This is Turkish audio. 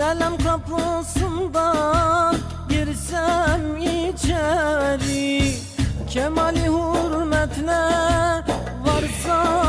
Selam kapısından girsem içeri. Kemali hürmetle varsa